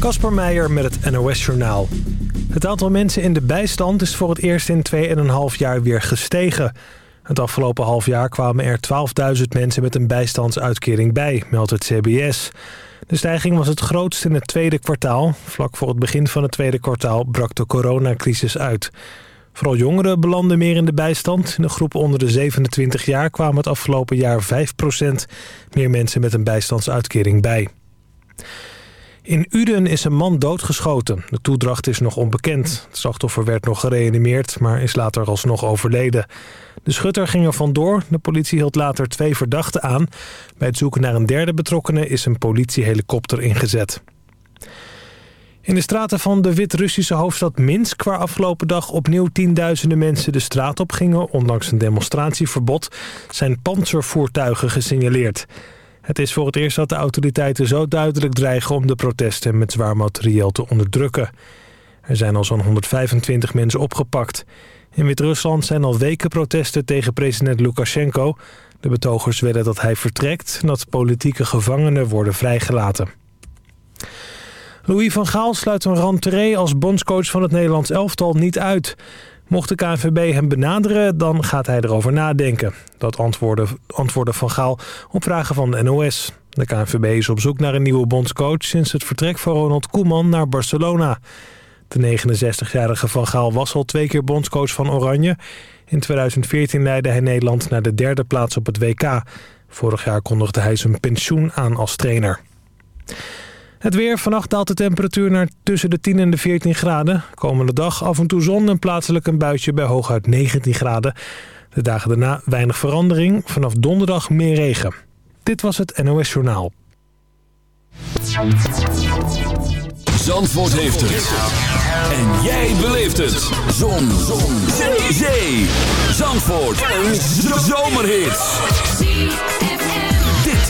Kasper Meijer met het NOS-journaal. Het aantal mensen in de bijstand is voor het eerst in 2,5 jaar weer gestegen. Het afgelopen half jaar kwamen er 12.000 mensen met een bijstandsuitkering bij, meldt het CBS. De stijging was het grootst in het tweede kwartaal. Vlak voor het begin van het tweede kwartaal brak de coronacrisis uit. Vooral jongeren belanden meer in de bijstand. In de groep onder de 27 jaar kwamen het afgelopen jaar 5% meer mensen met een bijstandsuitkering bij. In Uden is een man doodgeschoten. De toedracht is nog onbekend. Het slachtoffer werd nog gereanimeerd, maar is later alsnog overleden. De schutter ging er vandoor. De politie hield later twee verdachten aan. Bij het zoeken naar een derde betrokkenen is een politiehelikopter ingezet. In de straten van de Wit-Russische hoofdstad Minsk... waar afgelopen dag opnieuw tienduizenden mensen de straat op gingen... ondanks een demonstratieverbod, zijn panzervoertuigen gesignaleerd. Het is voor het eerst dat de autoriteiten zo duidelijk dreigen om de protesten met zwaar materieel te onderdrukken. Er zijn al zo'n 125 mensen opgepakt. In Wit-Rusland zijn al weken protesten tegen president Lukashenko. De betogers willen dat hij vertrekt en dat politieke gevangenen worden vrijgelaten. Louis van Gaal sluit een rentree als bondscoach van het Nederlands elftal niet uit. Mocht de KNVB hem benaderen, dan gaat hij erover nadenken. Dat antwoorden, antwoorden Van Gaal op vragen van de NOS. De KNVB is op zoek naar een nieuwe bondscoach... sinds het vertrek van Ronald Koeman naar Barcelona. De 69-jarige Van Gaal was al twee keer bondscoach van Oranje. In 2014 leidde hij Nederland naar de derde plaats op het WK. Vorig jaar kondigde hij zijn pensioen aan als trainer. Het weer. Vannacht daalt de temperatuur naar tussen de 10 en de 14 graden. Komende dag af en toe zon en plaatselijk een buitje bij hooguit 19 graden. De dagen daarna weinig verandering. Vanaf donderdag meer regen. Dit was het NOS Journaal. Zandvoort heeft het. En jij beleeft het. Zon. zon. Zee. Zee. Zandvoort. Een zomerhit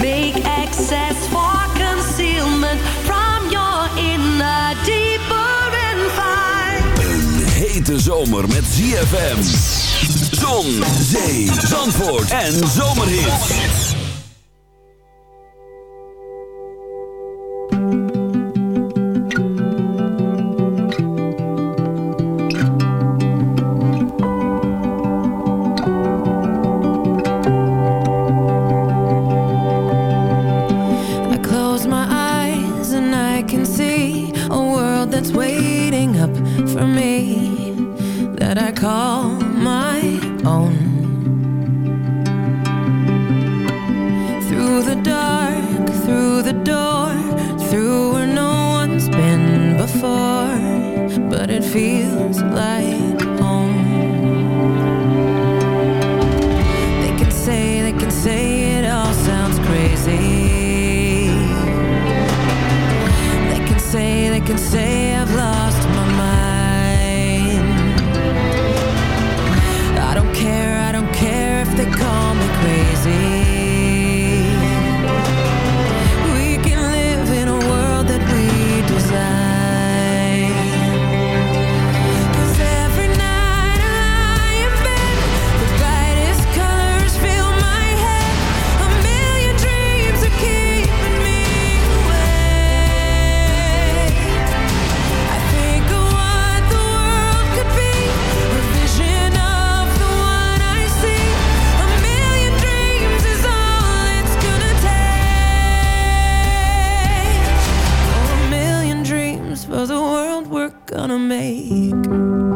Make access for concealment from your inner deeper. and vital. Een hete zomer met ZFM. Zon, zee, zandvoort en zomerhit. sound we're gonna make.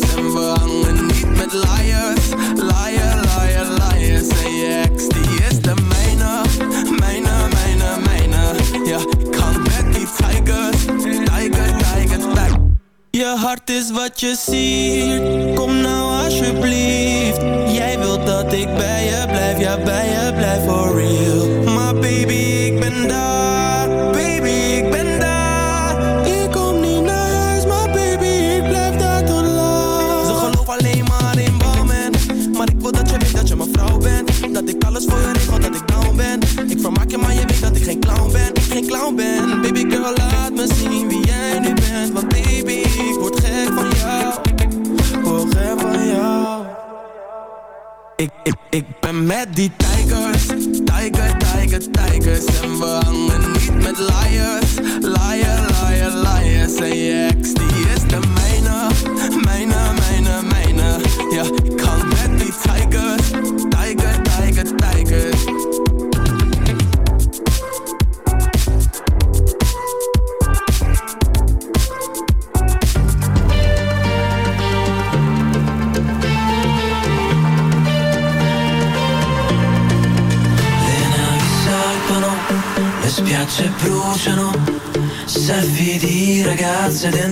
We hangen niet met liars. Liar, liar, liar. Zijn je ex, die is de mijne. Mijne, mijne, mijne. Ja, ik kan met die tigers. Tiger, tiger, back. Je hart is wat je ziet. Kom nou alsjeblieft. Jij wilt dat ik bij je blijf. Ja, bij je blijf for real. reddito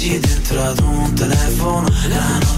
Siete dentro ad un telefono la notte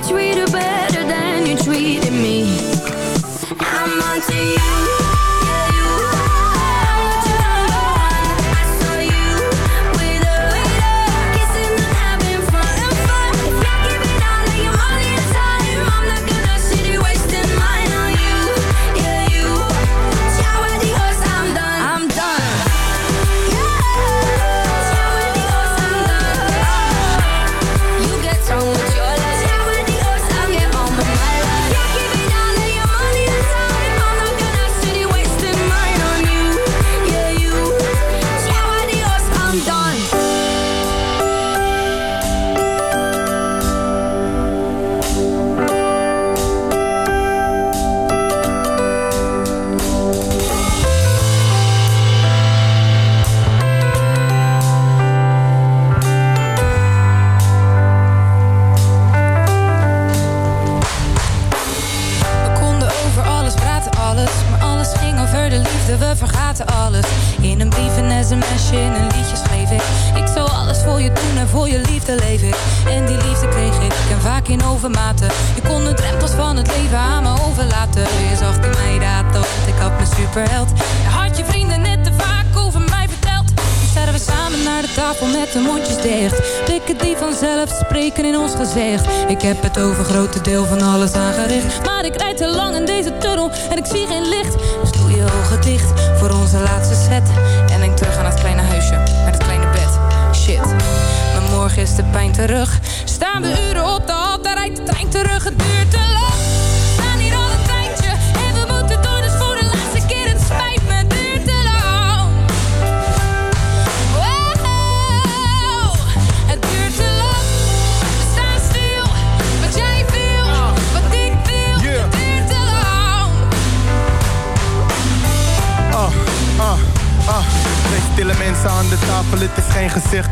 treat treated better than you treated me. I'm on to you. gezegd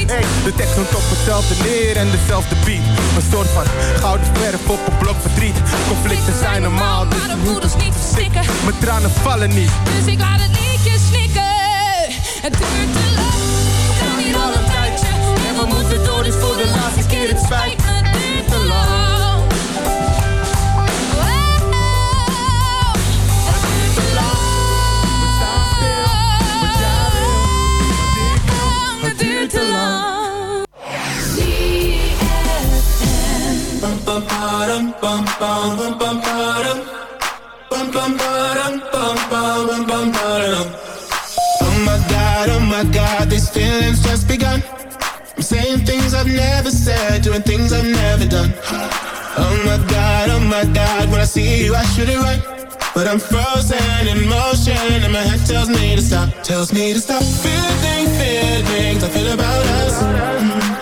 Hey, de tekst noemt op hetzelfde neer en dezelfde beat. Een soort van gouden verf op een blok verdriet. Conflicten zijn normaal, dus maar de moeders niet verstikken. Mijn tranen vallen niet, dus ik laat het liedje snikken. Het duurt te lang, we hier al een tijdje. En we moeten door, dus voor de laatste keer het spijt duurt te lang. Oh my god, oh my god, these feelings just begun. I'm saying things I've never said, doing things I've never done. Oh my god, oh my god, when I see you, I should it right. But I'm frozen in motion, and my head tells me to stop, tells me to stop. Feeling, feelings I feel about us. Mm -hmm.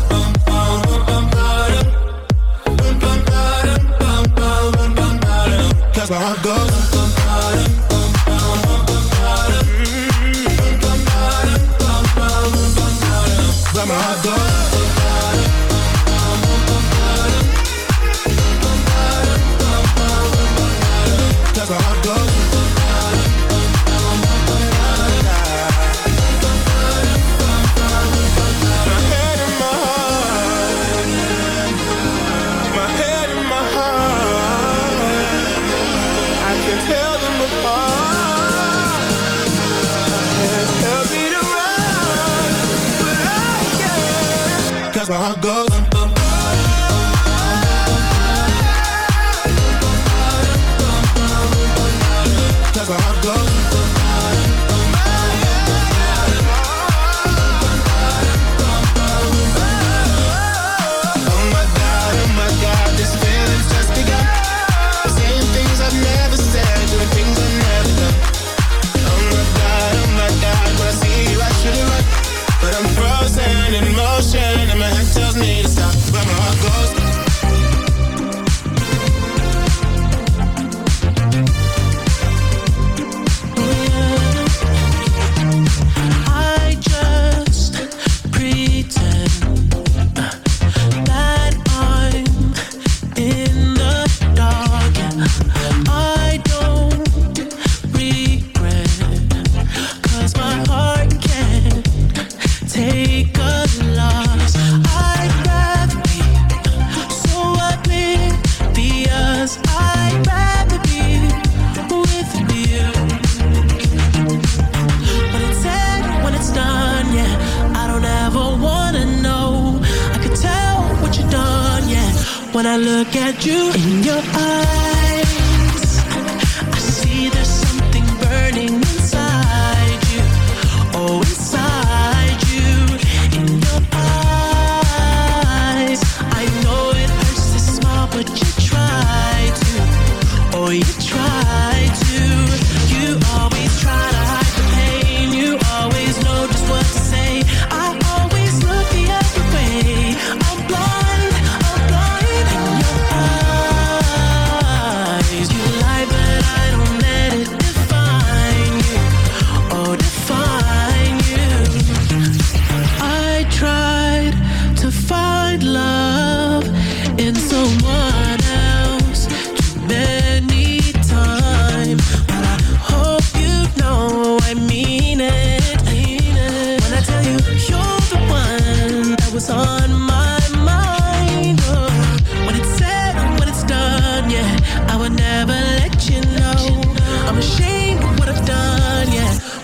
how I go.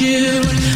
you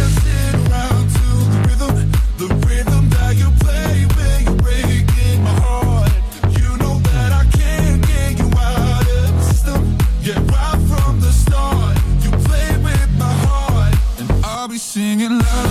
singing love